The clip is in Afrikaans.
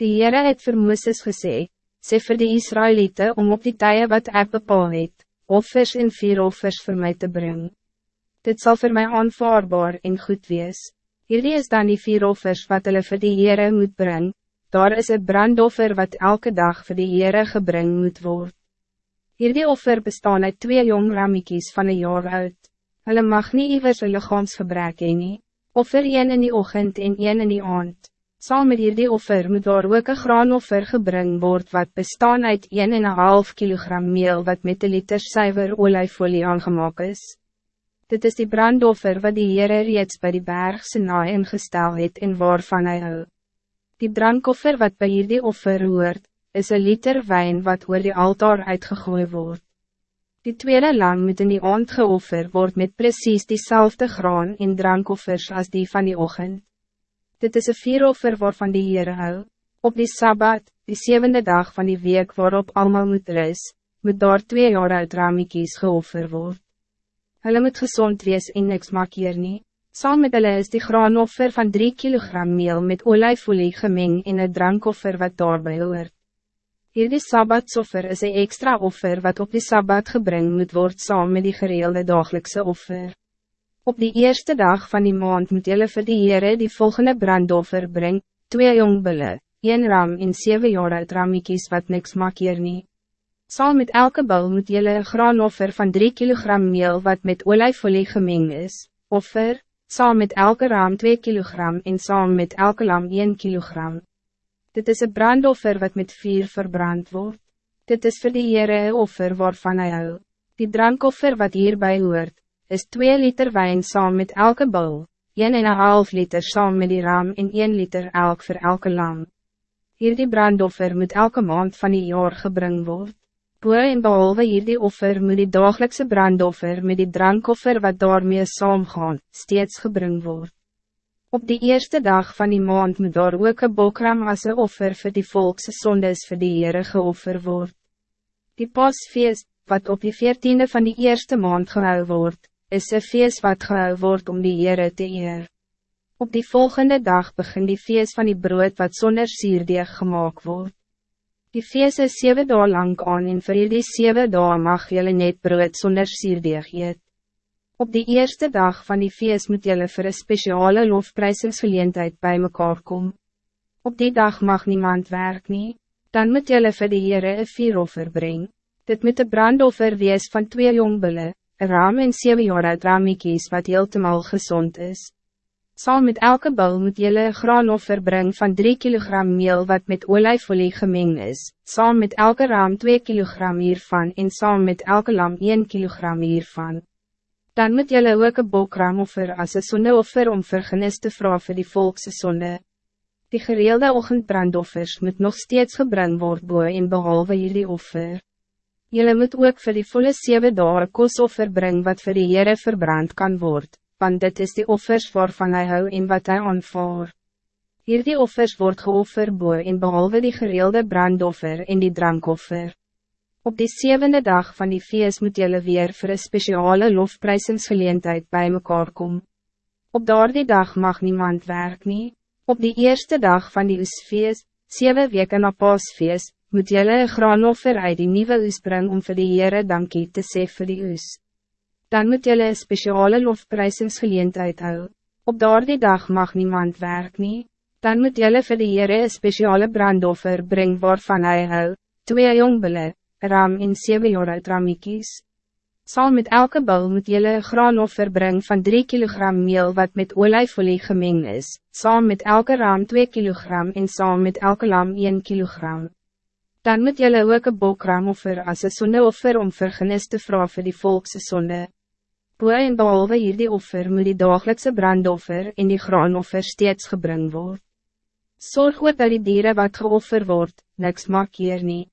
Die Heere het vir Mooses gesê, sê vir die Israëlieten om op die tye wat ek bepaal het, offers en vier offers voor mij te brengen. Dit zal voor mij aanvaarbaar en goed wees. Hierdie is dan die vier offers wat hulle vir die Heere moet brengen. Daar is een brandoffer wat elke dag voor die Heere gebring moet worden. Hierdie offer bestaan uit twee jong ramiekies van een jaar uit. Hulle mag nie iwers een lichaamsgebrek heen nie. Offer een in die ochtend en een in die aand. Saam met hierdie offer moet daar ook een graanoffer gebring word wat bestaan uit 1,5 kilogram meel wat met een liter suiwer olijfolie aangemaak is. Dit is die brandoffer wat die Heere reeds bij die berg Sinai ingestel het en waarvan hij hou. Die drankoffer wat bij hierdie offer hoort, is een liter wijn wat oor die altaar uitgegooid wordt. Die tweede lam moet in die aand geoffer word met precies diezelfde graan en drankoffers als die van die ochtend. Dit is een vieroffer waarvan die Heere hou. Op die Sabbat, die zevende dag van die week waarop allemaal moet ris, moet daar twee jaar uit ramiekies geoffer word. Hulle moet gezond wees en niks maak hier nie. Saam met hulle is die graanoffer van 3 kilogram meel met olijfolie gemeng en een drankoffer wat daarbij hoort. Hierdie Sabbatsoffer is een extra offer wat op die Sabbat gebring moet worden saam met die gereelde dagelijkse offer. Op die eerste dag van die maand moet jylle vir die Heere die volgende brandoffer bring, twee jongbulle, een ram en zeven jaar uit ramiekies wat niks maak hier nie. Saam met elke bul moet jylle een graanoffer van 3 kilogram meel wat met olijfolie gemeng is, offer, saam met elke ram 2 kilogram en saam met elke lam 1 kilogram. Dit is een brandoffer wat met vuur verbrand wordt. Dit is voor de Heere een offer waarvan hij hou. Die drankoffer wat hierbij hoort, is 2 liter wijn saam met elke bul, 1,5 liter saam met die ram en 1 liter elk voor elke lam. Hierdie brandoffer moet elke maand van die jaar gebring word. Boe en behalve hierdie offer moet die dagelijkse brandoffer met die drankoffer wat daarmee saamgaan, steeds gebring word. Op die eerste dag van die maand moet daar ook een bokram as een offer voor die volkse sondes voor die Heere geoffer word. Die pasfeest, wat op die veertiende van die eerste maand gehou wordt, is een feest wat gehou wordt om die Heere te eer. Op die volgende dag begin die feest van die brood wat zonder sierdeeg gemaakt wordt. Die feest is zeven dagen lang aan en vir die zeven dagen mag jullie net brood zonder sierdeeg eet. Op die eerste dag van die feest moet jullie voor een speciale lofprijsingsgeleentheid bij mekaar komen. Op die dag mag niemand werk nie, dan moet jullie voor die Heere een vieroffer brengen. Dit moet een brandoffer wees van twee jongbulle, een raam en zeven jaar uit ramiekies wat heeltemal gezond is. Saam met elke bul moet jullie een graanoffer brengen van 3 kilogram meel wat met olijfolie gemeng is, saam met elke raam 2 kilogram hiervan en saam met elke lam 1 kilogram hiervan dan moet jullie ook een bokramoffer as een sondeoffer om vergenis te vragen voor die volkse sonde. Die gereelde ochendbrandoffers moet nog steeds gebring word boe en behalve jullie offer. Jullie moet ook voor die volle zeven dagen kosoffer bring wat voor die Heere verbrand kan worden, want dit is die offers waarvan hij hou en wat hij aanvaar. Hier die offers wordt geoffer boe en behalve die gereelde brandoffer en die drankoffer. Op die zevende dag van die feest moet jullie weer voor een speciale lofprijsingsgeleentheid bij mekaar komen. Op die dag mag niemand werk nie. Op die eerste dag van die oesfeest, zeven weken na paasfeest, moet jullie een graanoffer uit die nieuwe oes bring om vir die Heere dankie te sê vir die oes. Dan moet jullie een speciale lofprijsingsgeleentheid hou. Op die dag mag niemand werk nie. Dan moet jullie vir die Heere een speciale brandoffer bring waarvan hij hou, twee jongbele, ram en zeven jaar uit ramiekies. Saam met elke bul moet jylle een graanoffer bring van 3 kilogram meel wat met olijfolie gemeng is, saam met elke ram 2 kilogram en saam met elke lam 1 kilogram. Dan moet jylle ook een bokramoffer as een sondeoffer om vergenis te vragen vir die volkse sonde. Boe en behalve hierdie offer moet die dagelijkse brandoffer en die graanoffer steeds gebring word. Zorg ook dat die dieren wat geoffer wordt, niks maak hier niet.